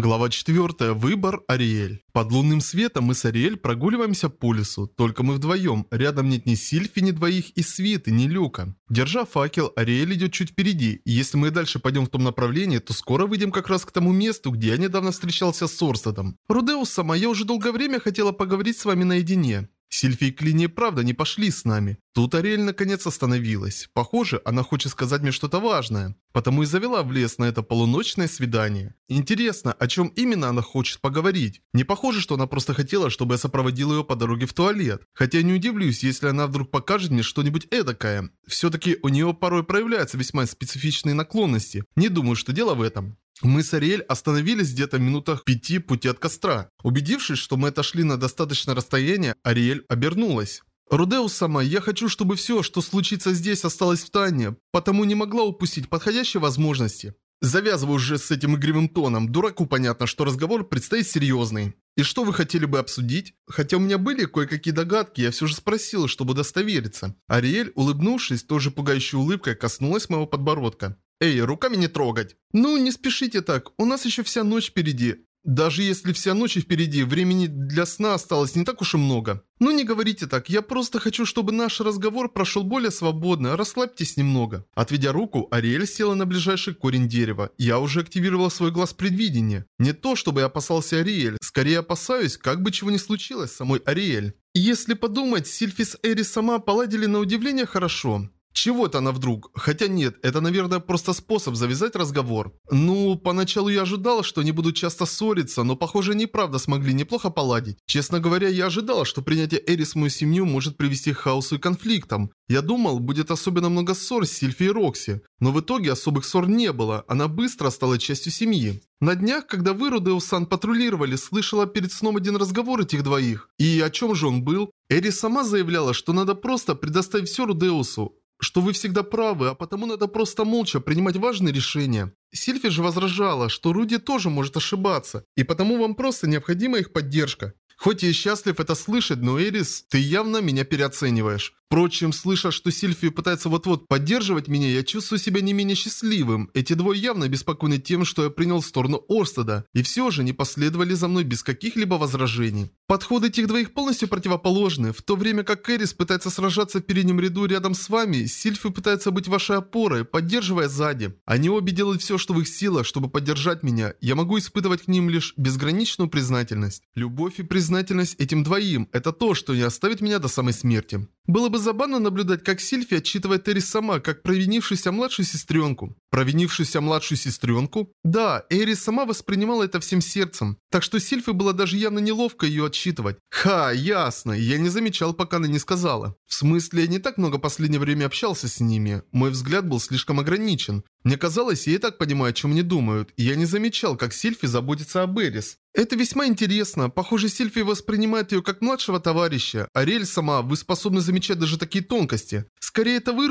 Глава 4. Выбор Ариэль. Под лунным светом мы с Ариэль прогуливаемся по лесу. Только мы вдвоем. Рядом нет ни Сильфи, ни двоих из свиты, ни Люка. Держа факел, Ариэль идет чуть впереди. И если мы дальше пойдем в том направлении, то скоро выйдем как раз к тому месту, где я недавно встречался с Орстедом. Рудеус сама, уже долгое время хотела поговорить с вами наедине. Сильфи и Клини правда не пошли с нами. Тут Ариэль наконец остановилась. Похоже, она хочет сказать мне что-то важное. Потому и завела в лес на это полуночное свидание. Интересно, о чем именно она хочет поговорить? Не похоже, что она просто хотела, чтобы я сопроводил ее по дороге в туалет. Хотя не удивлюсь, если она вдруг покажет мне что-нибудь эдакое. Все-таки у нее порой проявляются весьма специфичные наклонности. Не думаю, что дело в этом. Мы с Ариэль остановились где-то в минутах пяти пути от костра. Убедившись, что мы отошли на достаточное расстояние, Ариэль обернулась. «Рудеус сама, я хочу, чтобы все, что случится здесь, осталось в тайне, потому не могла упустить подходящей возможности». Завязываю уже с этим игривым тоном. Дураку понятно, что разговор предстоит серьезный. И что вы хотели бы обсудить? Хотя у меня были кое-какие догадки, я все же спросил, чтобы удостовериться. Ариэль, улыбнувшись, тоже пугающей улыбкой, коснулась моего подбородка. «Эй, руками не трогать!» «Ну, не спешите так, у нас еще вся ночь впереди. Даже если вся ночь впереди, времени для сна осталось не так уж и много. Ну не говорите так, я просто хочу, чтобы наш разговор прошел более свободно, расслабьтесь немного. Отведя руку, Ариэль села на ближайший корень дерева. Я уже активировал свой глаз предвидения. Не то, чтобы я опасался Ариэль, скорее опасаюсь, как бы чего ни случилось с самой Ариэль. Если подумать, Сильфис Эри сама поладили на удивление хорошо. Чего это она вдруг? Хотя нет, это, наверное, просто способ завязать разговор. Ну, поначалу я ожидал, что они будут часто ссориться, но, похоже, они правда смогли неплохо поладить. Честно говоря, я ожидал, что принятие Эрис в мою семью может привести к хаосу и конфликтам. Я думал, будет особенно много ссор с Сильфи и Рокси, но в итоге особых ссор не было, она быстро стала частью семьи. На днях, когда вы, Родеусан, патрулировали, слышала перед сном один разговор этих двоих. И о чем же он был? Эри сама заявляла, что надо просто предоставить все Рудеусу что вы всегда правы, а потому надо просто молча принимать важные решения. Сильфи же возражала, что Руди тоже может ошибаться, и потому вам просто необходима их поддержка. Хоть я и счастлив это слышать, но Эрис, ты явно меня переоцениваешь. Впрочем, слыша, что Сильфи пытается вот-вот поддерживать меня, я чувствую себя не менее счастливым. Эти двое явно обеспокоены тем, что я принял сторону Орстеда, и все же не последовали за мной без каких-либо возражений. Подходы этих двоих полностью противоположны. В то время как Эрис пытается сражаться в переднем ряду рядом с вами, Сильфи пытается быть вашей опорой, поддерживая сзади. Они обе делают все, что в их силах, чтобы поддержать меня. Я могу испытывать к ним лишь безграничную признательность. Любовь и признательность этим двоим – это то, что не оставит меня до самой смерти. Было бы забавно наблюдать, как Сильфи отчитывает Эрис сама, как провинившуюся младшую сестренку. Провинившуюся младшую сестренку? Да, Эрис сама воспринимала это всем сердцем. Так что Сильфи было даже явно неловко ее отчитывать. Ха, ясно, я не замечал, пока она не сказала. В смысле, я не так много последнее время общался с ними. Мой взгляд был слишком ограничен. Мне казалось, я и так понимаю, о чем они думают, и я не замечал, как Сильфи заботится об Эрис. Это весьма интересно. Похоже, Сильфи воспринимает ее как младшего товарища. Ариэль сама, вы способны замечать даже такие тонкости. Скорее, это вы,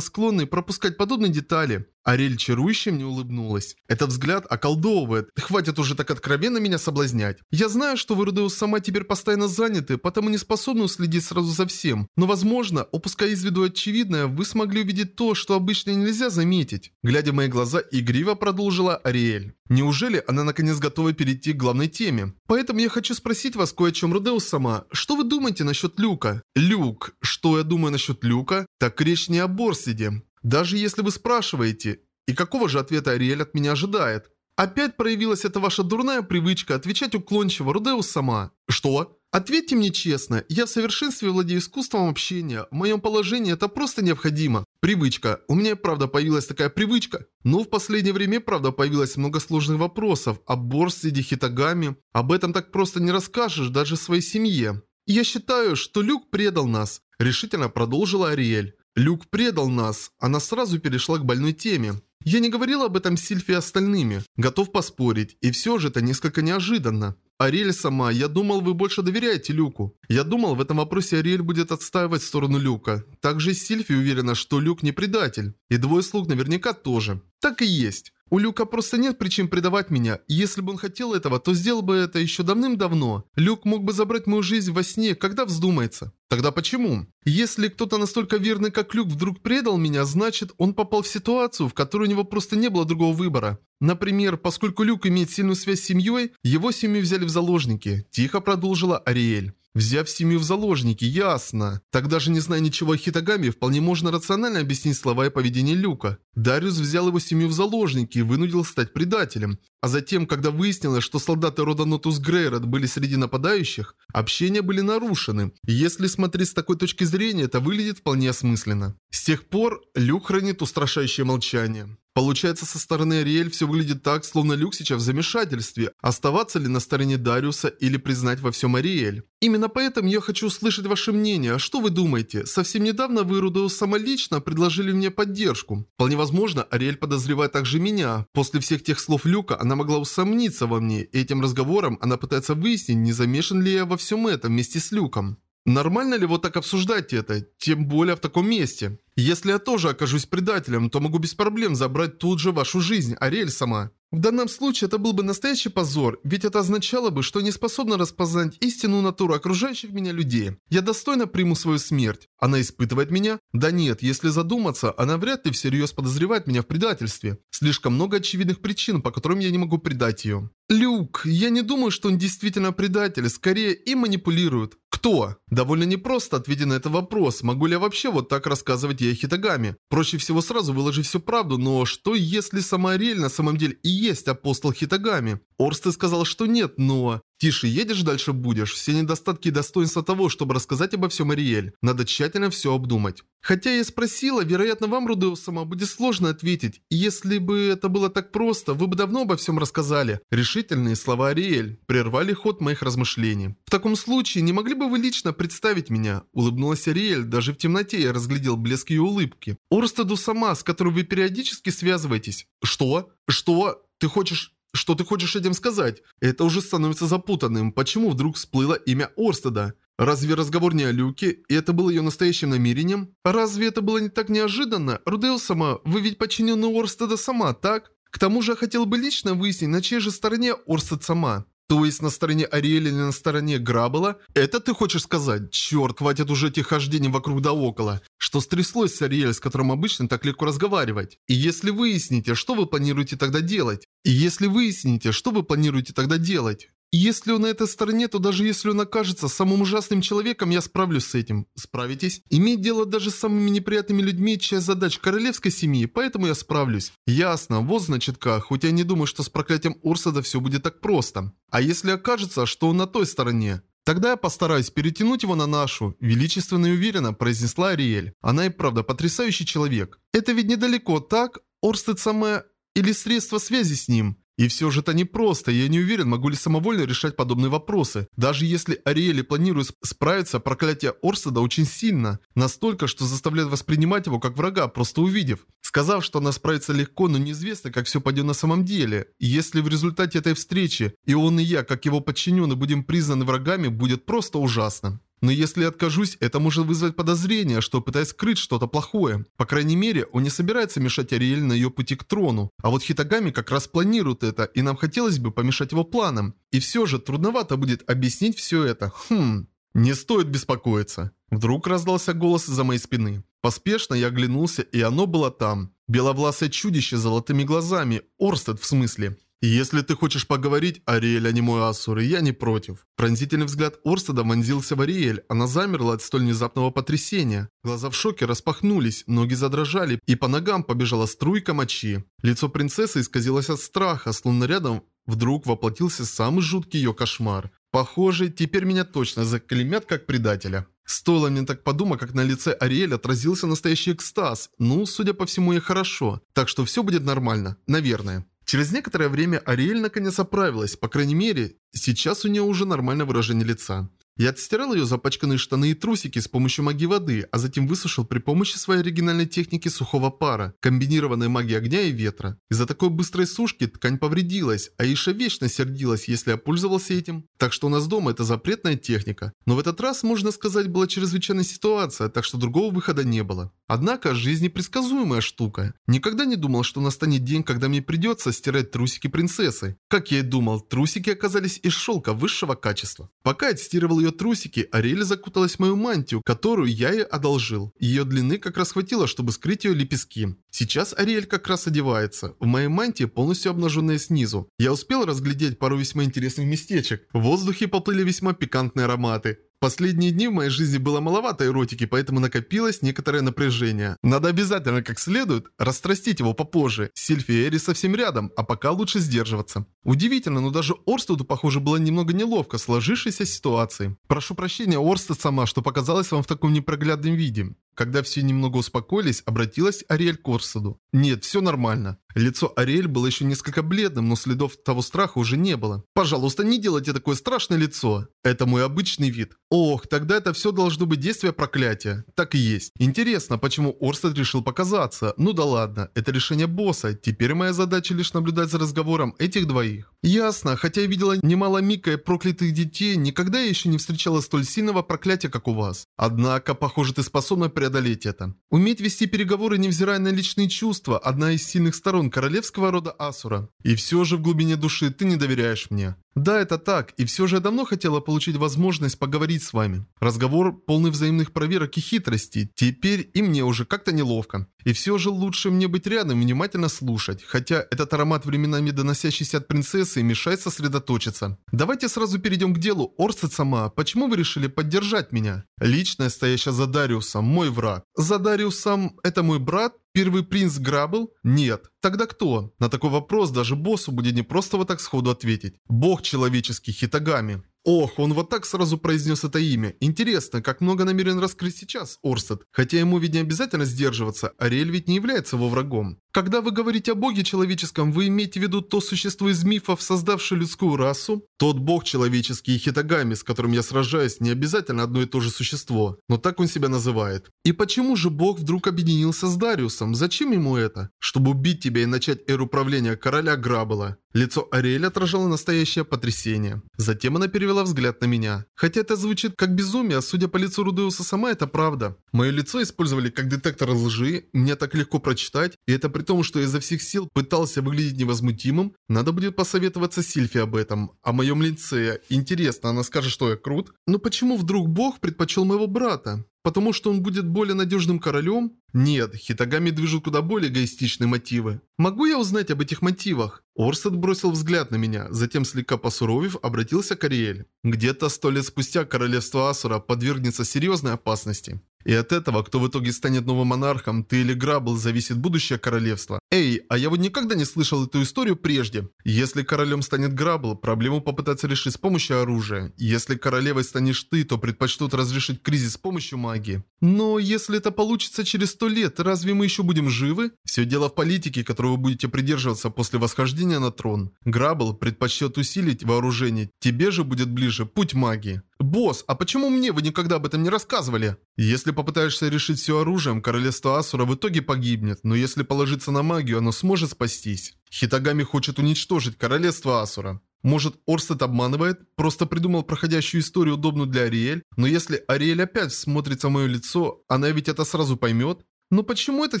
склонны пропускать подобные детали. Ариэль чарующе мне улыбнулась. Этот взгляд околдовывает. Хватит уже так откровенно меня соблазнять. Я знаю, что вы, Рудеус, сама теперь постоянно заняты, потому не способны уследить сразу за всем. Но, возможно, упуская из виду очевидное, вы смогли увидеть то, что обычно нельзя заметить. Глядя в мои глаза, игриво продолжила Ариэль. Неужели она наконец готова перейти к главной теме? Поэтому я хочу спросить вас кое о чем, Рудеус сама. Что вы думаете насчет Люка? Люк. Что я думаю насчет Люка? Так речь не о Борсиде. Даже если вы спрашиваете, и какого же ответа Ариэль от меня ожидает? Опять проявилась эта ваша дурная привычка отвечать уклончиво, Рудеус сама. Что? Ответьте мне честно, я в совершенстве владею искусством общения, в моем положении это просто необходимо. Привычка. У меня правда появилась такая привычка. Но в последнее время правда появилось много сложных вопросов о Борсиде Хитагами. Об этом так просто не расскажешь даже своей семье. Я считаю, что Люк предал нас, решительно продолжила Ариэль. Люк предал нас. Она сразу перешла к больной теме. Я не говорила об этом Сильфе и остальными. Готов поспорить. И все же это несколько неожиданно. Ариэль сама, я думал, вы больше доверяете Люку. Я думал, в этом вопросе Ариэль будет отстаивать сторону Люка. Также Сильфи уверена, что Люк не предатель. И двое слуг наверняка тоже. Так и есть. У Люка просто нет причин предавать меня. Если бы он хотел этого, то сделал бы это еще давным-давно. Люк мог бы забрать мою жизнь во сне, когда вздумается. Тогда почему? Если кто-то настолько верный, как Люк, вдруг предал меня, значит, он попал в ситуацию, в которой у него просто не было другого выбора. Например, поскольку Люк имеет сильную связь с семьей, его семью взяли в заложники. Тихо продолжила Ариэль. Взяв семью в заложники, ясно. Тогда же, не зная ничего о Хитагами, вполне можно рационально объяснить слова и поведение Люка. Дариус взял его семью в заложники и вынудил стать предателем. А затем, когда выяснилось, что солдаты рода Нотус Грейрот были среди нападающих, общения были нарушены. если смотреть с такой точки зрения, это выглядит вполне осмысленно. С тех пор Люк хранит устрашающее молчание. Получается, со стороны Ариэль все выглядит так, словно Люк сейчас в замешательстве. Оставаться ли на стороне Дариуса или признать во всем Ариэль? Именно поэтому я хочу услышать ваше мнение. А что вы думаете? Совсем недавно вы, Рудеус, самолично предложили мне поддержку. Вполне возможно, Ариэль подозревает также меня. После всех тех слов Люка она могла усомниться во мне. И этим разговором она пытается выяснить, не замешан ли я во всем этом вместе с Люком. Нормально ли вот так обсуждать это, тем более в таком месте? Если я тоже окажусь предателем, то могу без проблем забрать тут же вашу жизнь, Ариэль сама. В данном случае это был бы настоящий позор, ведь это означало бы, что не способна распознать истинную натуру окружающих меня людей. Я достойно приму свою смерть. Она испытывает меня? Да нет, если задуматься, она вряд ли всерьез подозревает меня в предательстве. Слишком много очевидных причин, по которым я не могу предать ее. Люк, я не думаю, что он действительно предатель, скорее им манипулирует. Кто? Довольно непросто ответить на этот вопрос. Могу ли я вообще вот так рассказывать ей Хитагами? Проще всего сразу выложить всю правду, но что если сама Ариэль на самом деле и есть апостол Хитагами? Орсты сказал, что нет, но... Тише едешь, дальше будешь. Все недостатки и достоинства того, чтобы рассказать обо всем Ариэль. Надо тщательно все обдумать. Хотя я спросила, вероятно, вам, Рудеус, сама будет сложно ответить. И если бы это было так просто, вы бы давно обо всем рассказали. Решительные слова Ариэль прервали ход моих размышлений. В таком случае, не могли бы вы лично представить меня? Улыбнулась Ариэль, даже в темноте я разглядел блеск ее улыбки. Орстеду сама, с которой вы периодически связываетесь. Что? Что? Ты хочешь... Что ты хочешь этим сказать? Это уже становится запутанным. Почему вдруг всплыло имя Орстеда? Разве разговор не о Люке, и это было ее настоящим намерением? Разве это было не так неожиданно? Рудео сама, вы ведь подчиненный Орстеда сама, так? К тому же я хотел бы лично выяснить, на чьей же стороне Орстед сама. То есть на стороне Ариэля или на стороне Грабела? Это ты хочешь сказать? Черт, хватит уже этих хождений вокруг да около. Что стряслось с Ариэль, с которым обычно так легко разговаривать? И если выясните, что вы планируете тогда делать? И если выясните, что вы планируете тогда делать? Если он на этой стороне, то даже если он окажется самым ужасным человеком, я справлюсь с этим. Справитесь? Иметь дело даже с самыми неприятными людьми – часть задач королевской семьи, поэтому я справлюсь. Ясно, вот значит как, хоть я не думаю, что с проклятием Урсада все будет так просто. А если окажется, что он на той стороне? Тогда я постараюсь перетянуть его на нашу, величественно и уверенно произнесла Ариэль. Она и правда потрясающий человек. Это ведь недалеко, так? Орстед самое... Или средства связи с ним? И все же это непросто, я не уверен, могу ли самовольно решать подобные вопросы. Даже если Ариэли планирует справиться, проклятие Орседа очень сильно. Настолько, что заставляет воспринимать его как врага, просто увидев. Сказав, что она справится легко, но неизвестно, как все пойдет на самом деле. И если в результате этой встречи и он и я, как его подчиненные, будем признаны врагами, будет просто ужасно. Но если откажусь, это может вызвать подозрение, что пытаюсь скрыть что-то плохое. По крайней мере, он не собирается мешать Ариэль на ее пути к трону. А вот Хитагами как раз планирует это, и нам хотелось бы помешать его планам. И все же, трудновато будет объяснить все это. Хм... Не стоит беспокоиться. Вдруг раздался голос из-за моей спины. Поспешно я оглянулся, и оно было там. Беловласое чудище с золотыми глазами. Орстед в смысле. «Если ты хочешь поговорить, Ариэль, а не мой Асур, я не против». Пронзительный взгляд Орстеда вонзился в Ариэль. Она замерла от столь внезапного потрясения. Глаза в шоке распахнулись, ноги задрожали, и по ногам побежала струйка мочи. Лицо принцессы исказилось от страха, словно рядом вдруг воплотился самый жуткий ее кошмар. Похоже, теперь меня точно заклемят как предателя. Стоило мне так подумать, как на лице Ариэль отразился настоящий экстаз. Ну, судя по всему, ей хорошо. Так что все будет нормально. Наверное. Через некоторое время Ариэль наконец оправилась, по крайней мере, сейчас у нее уже нормальное выражение лица. Я отстирал ее запачканные штаны и трусики с помощью магии воды, а затем высушил при помощи своей оригинальной техники сухого пара, комбинированной магией огня и ветра. Из-за такой быстрой сушки ткань повредилась, а Иша вечно сердилась, если я пользовался этим. Так что у нас дома это запретная техника. Но в этот раз, можно сказать, была чрезвычайная ситуация, так что другого выхода не было. Однако жизнь непредсказуемая штука. Никогда не думал, что настанет день, когда мне придется стирать трусики принцессы. Как я и думал, трусики оказались из шелка высшего качества. Пока я отстирывал ее трусики, Ариэль закуталась в мою мантию, которую я ей одолжил. Ее длины как раз хватило, чтобы скрыть ее лепестки. Сейчас Ариэль как раз одевается. В моей мантии полностью обнаженная снизу. Я успел разглядеть пару весьма интересных местечек. В воздухе поплыли весьма пикантные ароматы. Последние дни в моей жизни было маловато эротики, поэтому накопилось некоторое напряжение. Надо обязательно как следует растрастить его попозже. Сильфи и Эри совсем рядом, а пока лучше сдерживаться. Удивительно, но даже Орстеду, похоже, было немного неловко сложившейся ситуации. Прошу прощения, Орстед сама, что показалось вам в таком непроглядном виде. Когда все немного успокоились, обратилась Ариэль к Орстеду. Нет, все нормально. Лицо Ариэль было еще несколько бледным, но следов того страха уже не было. «Пожалуйста, не делайте такое страшное лицо. Это мой обычный вид». Ох, тогда это все должно быть действие проклятия. Так и есть. Интересно, почему Орстед решил показаться? Ну да ладно, это решение босса. Теперь моя задача лишь наблюдать за разговором этих двоих. Ясно, хотя я видела немало Мика и проклятых детей, никогда я еще не встречала столь сильного проклятия, как у вас. Однако, похоже, ты способна преодолеть это. Уметь вести переговоры, невзирая на личные чувства, одна из сильных сторон королевского рода Асура. И все же в глубине души ты не доверяешь мне. Да, это так, и все же я давно хотела получить возможность поговорить с вами. Разговор полный взаимных проверок и хитростей. Теперь и мне уже как-то неловко. И все же лучше мне быть рядом и внимательно слушать, хотя этот аромат временами доносящийся от принцессы мешает сосредоточиться. Давайте сразу перейдем к делу. Орсет сама, почему вы решили поддержать меня? Личная, стоящая за Дариусом, мой враг. За Дариусом это мой брат? Первый принц Грабл? Нет. Тогда кто? На такой вопрос даже боссу будет не просто вот так сходу ответить. Бог человеческий, Хитагами. Ох, он вот так сразу произнес это имя. Интересно, как много намерен раскрыть сейчас Орстед. Хотя ему ведь не обязательно сдерживаться, Ариэль ведь не является его врагом. Когда вы говорите о боге человеческом, вы имеете в виду то существо из мифов, создавшее людскую расу? Тот бог человеческий и Хитагами, с которым я сражаюсь, не обязательно одно и то же существо, но так он себя называет. И почему же бог вдруг объединился с Дариусом? Зачем ему это? Чтобы убить тебя и начать эру правления короля Грабела. Лицо Ариэль отражало настоящее потрясение. Затем она перевела взгляд на меня. Хотя это звучит как безумие, судя по лицу Рудеуса сама, это правда. Мое лицо использовали как детектор лжи, мне так легко прочитать, и это при том, что я изо всех сил пытался выглядеть невозмутимым. Надо будет посоветоваться Сильфи об этом. О моем лице. Интересно, она скажет, что я крут? Но почему вдруг Бог предпочел моего брата? Потому что он будет более надежным королем? Нет, Хитагами движут куда более эгоистичные мотивы. Могу я узнать об этих мотивах? Орсет бросил взгляд на меня, затем слегка посуровив, обратился к Ариэль. Где-то сто лет спустя королевство Асура подвергнется серьезной опасности. И от этого, кто в итоге станет новым монархом, ты или Грабл, зависит будущее королевства. Эй, а я вот никогда не слышал эту историю прежде. Если королем станет Грабл, проблему попытаться решить с помощью оружия. Если королевой станешь ты, то предпочтут разрешить кризис с помощью магии. Но если это получится через сто лет, разве мы еще будем живы? Все дело в политике, которую вы будете придерживаться после восхождения на трон. Грабл предпочтет усилить вооружение, тебе же будет ближе путь магии. «Босс, а почему мне вы никогда об этом не рассказывали?» «Если попытаешься решить все оружием, королевство Асура в итоге погибнет, но если положиться на магию, оно сможет спастись. Хитагами хочет уничтожить королевство Асура. Может, Орстед обманывает? Просто придумал проходящую историю, удобную для Ариэль? Но если Ариэль опять смотрится в мое лицо, она ведь это сразу поймет? Но почему этот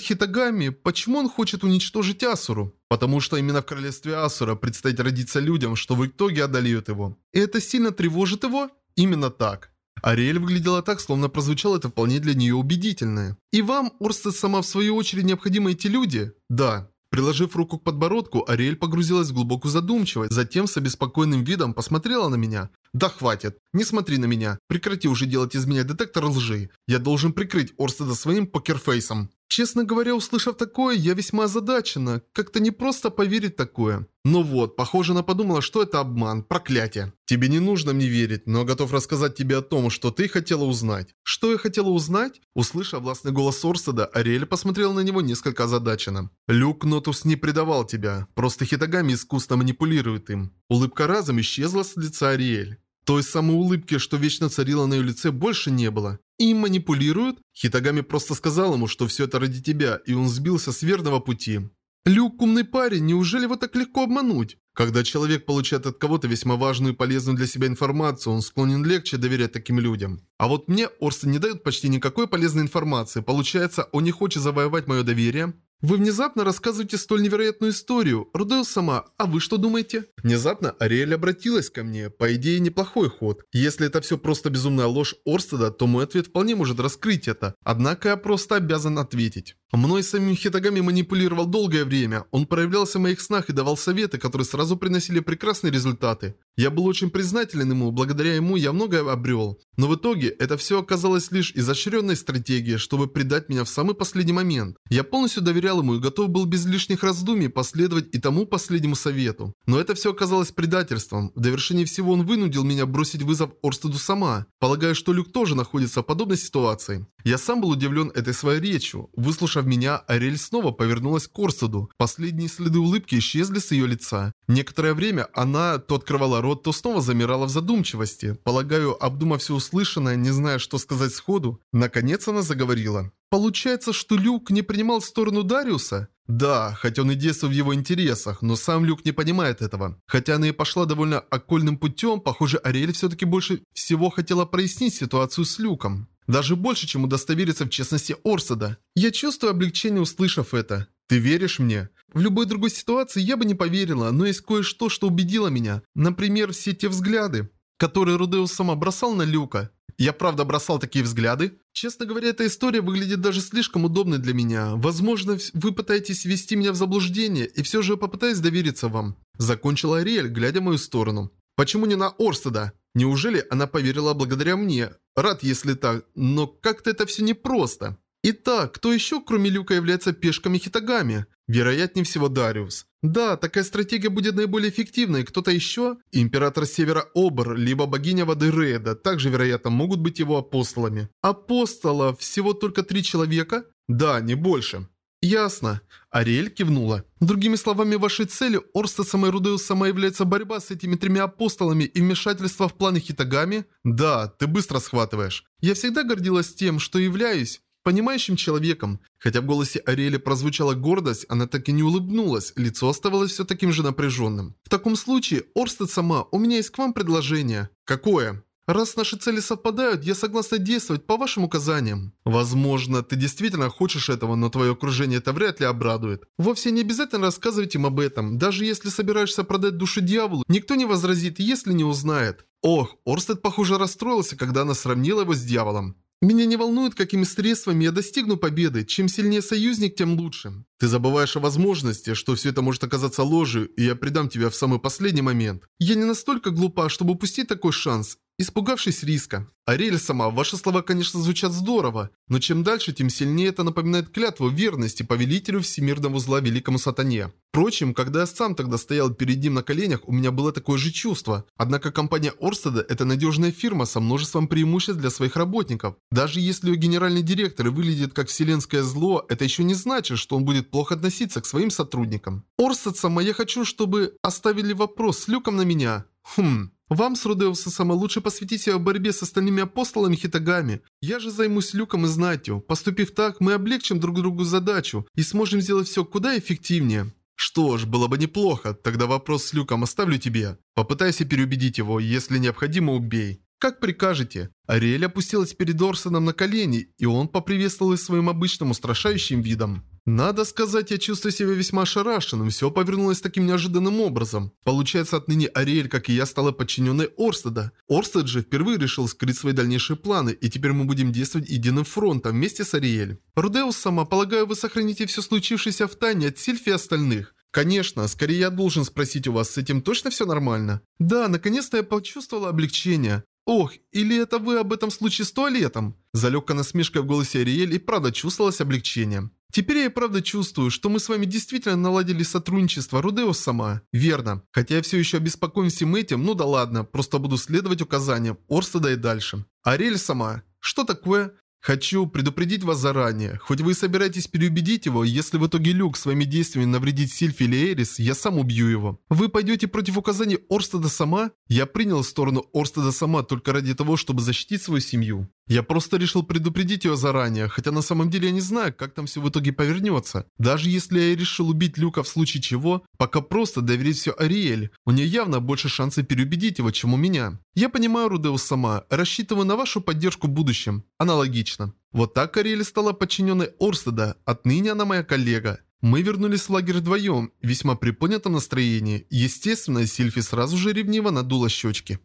Хитагами? Почему он хочет уничтожить Асуру? Потому что именно в королевстве Асура предстоит родиться людям, что в итоге одолеют его. И это сильно тревожит его? Именно так. Ариэль выглядела так, словно прозвучало это вполне для нее убедительное. «И вам, Орстед, сама в свою очередь необходимы эти люди?» «Да». Приложив руку к подбородку, Ариэль погрузилась в глубокую задумчивость, затем с обеспокоенным видом посмотрела на меня. «Да хватит. Не смотри на меня. Прекрати уже делать из меня детектор лжи. Я должен прикрыть Орстеда своим покерфейсом». Честно говоря, услышав такое, я весьма озадачена. Как-то не просто поверить такое. Ну вот, похоже, она подумала, что это обман, проклятие. Тебе не нужно мне верить, но готов рассказать тебе о том, что ты хотела узнать. Что я хотела узнать? Услышав властный голос Орседа, Ариэль посмотрела на него несколько озадаченно. Люк Нотус не предавал тебя. Просто Хитагами искусно манипулирует им. Улыбка разом исчезла с лица Ариэль. Той самой улыбки, что вечно царила на ее лице, больше не было. Им манипулируют? Хитагами просто сказал ему, что все это ради тебя, и он сбился с верного пути. Люк умный парень, неужели его так легко обмануть? Когда человек получает от кого-то весьма важную и полезную для себя информацию, он склонен легче доверять таким людям. А вот мне Орстед не дает почти никакой полезной информации. Получается, он не хочет завоевать мое доверие? Вы внезапно рассказываете столь невероятную историю. Рудео сама, а вы что думаете? Внезапно Ариэль обратилась ко мне. По идее, неплохой ход. Если это все просто безумная ложь Орстеда, то мой ответ вполне может раскрыть это. Однако я просто обязан ответить. Мной самим Хитагами манипулировал долгое время. Он проявлялся в моих снах и давал советы, которые сразу приносили прекрасные результаты. Я был очень признателен ему, благодаря ему я многое обрел. Но в итоге это все оказалось лишь изощренной стратегией, чтобы предать меня в самый последний момент. Я полностью доверял ему и готов был без лишних раздумий последовать и тому последнему совету. Но это все оказалось предательством. В довершении всего он вынудил меня бросить вызов Орстеду сама. Полагаю, что Люк тоже находится в подобной ситуации. Я сам был удивлен этой своей речью. Выслушав меня, Ариэль снова повернулась к Орстеду. Последние следы улыбки исчезли с ее лица. Некоторое время она то открывала рот, то снова замирала в задумчивости. Полагаю, обдумав все услышанное, не зная, что сказать сходу, наконец она заговорила. Получается, что Люк не принимал сторону Дариуса? Да, хотя он и действует в его интересах, но сам Люк не понимает этого. Хотя она и пошла довольно окольным путем, похоже, Ариэль все-таки больше всего хотела прояснить ситуацию с Люком. Даже больше, чем удостовериться в честности Орсада. Я чувствую облегчение, услышав это. Ты веришь мне? В любой другой ситуации я бы не поверила, но есть кое-что, что убедило меня. Например, все те взгляды, которые Рудеус сама бросал на Люка. Я правда бросал такие взгляды? Честно говоря, эта история выглядит даже слишком удобной для меня. Возможно, вы пытаетесь ввести меня в заблуждение, и все же попытаюсь довериться вам. Закончила Ариэль, глядя в мою сторону. Почему не на Орстеда? Неужели она поверила благодаря мне? Рад, если так, но как-то это все непросто. Итак, кто еще, кроме Люка, является пешками Хитагами? Вероятнее всего Дариус. Да, такая стратегия будет наиболее эффективной. Кто-то еще? Император Севера Обр, либо богиня воды Рейда, также, вероятно, могут быть его апостолами. Апостолов всего только три человека? Да, не больше. Ясно. Ариэль кивнула. Другими словами, вашей целью Орста Самайрудеус сама является борьба с этими тремя апостолами и вмешательство в планы Хитагами? Да, ты быстро схватываешь. Я всегда гордилась тем, что являюсь понимающим человеком. Хотя в голосе Ариэля прозвучала гордость, она так и не улыбнулась, лицо оставалось все таким же напряженным. В таком случае, Орстед сама, у меня есть к вам предложение. Какое? Раз наши цели совпадают, я согласна действовать по вашим указаниям. Возможно, ты действительно хочешь этого, но твое окружение это вряд ли обрадует. Вовсе не обязательно рассказывать им об этом. Даже если собираешься продать душу дьяволу, никто не возразит, если не узнает. Ох, Орстед, похоже, расстроился, когда она сравнила его с дьяволом. Меня не волнует, какими средствами я достигну победы. Чем сильнее союзник, тем лучше. Ты забываешь о возможности, что все это может оказаться ложью, и я предам тебя в самый последний момент. Я не настолько глупа, чтобы упустить такой шанс. Испугавшись риска. Ариэль сама, ваши слова, конечно, звучат здорово, но чем дальше, тем сильнее это напоминает клятву верности повелителю всемирного зла великому сатане. Впрочем, когда я сам тогда стоял перед ним на коленях, у меня было такое же чувство. Однако компания Орстеда – это надежная фирма со множеством преимуществ для своих работников. Даже если ее генеральный директор выглядит как вселенское зло, это еще не значит, что он будет плохо относиться к своим сотрудникам. Орстед сама, я хочу, чтобы оставили вопрос с люком на меня. Хм... Вам с Рудеуса сама лучше посвятить себя борьбе с остальными апостолами Хитагами. Я же займусь Люком и Знатью. Поступив так, мы облегчим друг другу задачу и сможем сделать все куда эффективнее. Что ж, было бы неплохо. Тогда вопрос с Люком оставлю тебе. Попытайся переубедить его, если необходимо, убей. Как прикажете. Ариэль опустилась перед Орсоном на колени, и он поприветствовал их своим обычным устрашающим видом. Надо сказать, я чувствую себя весьма ошарашенным, все повернулось таким неожиданным образом. Получается, отныне Ариэль, как и я, стала подчиненной Орстеда. Орстед же впервые решил скрыть свои дальнейшие планы, и теперь мы будем действовать единым фронтом вместе с Ариэль. Рудеус сама, полагаю, вы сохраните все случившееся в тайне от Сильфи и остальных. Конечно, скорее я должен спросить у вас, с этим точно все нормально? Да, наконец-то я почувствовала облегчение. Ох, или это вы об этом случае с туалетом? За легкой насмешкой в голосе Ариэль и правда чувствовалось облегчение. Теперь я правда чувствую, что мы с вами действительно наладили сотрудничество, Рудео сама. Верно. Хотя я все еще обеспокоен всем этим, ну да ладно, просто буду следовать указаниям Орстеда и дальше. Ариэль сама. Что такое? Хочу предупредить вас заранее. Хоть вы и собираетесь переубедить его, если в итоге Люк своими действиями навредит Сильфи или Эрис, я сам убью его. Вы пойдете против указаний Орстеда сама? Я принял сторону Орстеда сама только ради того, чтобы защитить свою семью. Я просто решил предупредить ее заранее, хотя на самом деле я не знаю, как там все в итоге повернется. Даже если я решил убить Люка в случае чего, пока просто доверить все Ариэль. У нее явно больше шансов переубедить его, чем у меня. Я понимаю, Рудеус сама, рассчитываю на вашу поддержку в будущем. Аналогично. Вот так Ариэль стала подчиненной Орстеда, отныне она моя коллега. Мы вернулись в лагерь вдвоем, весьма приподнятом настроении. Естественно, Сильфи сразу же ревниво надула щечки.